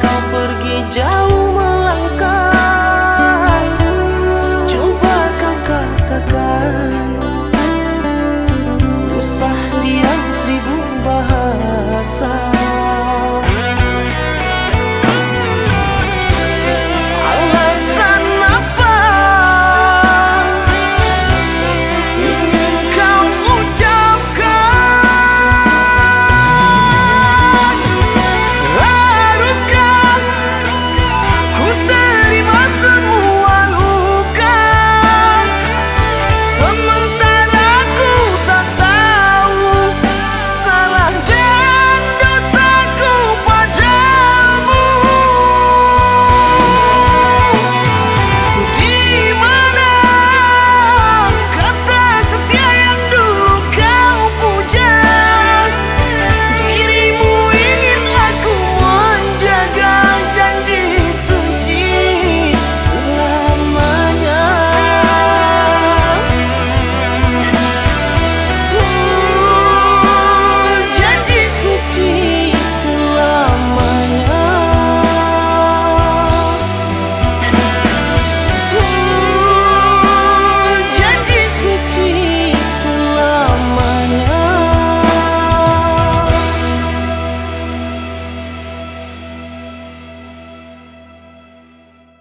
kau pergi jauh melangkah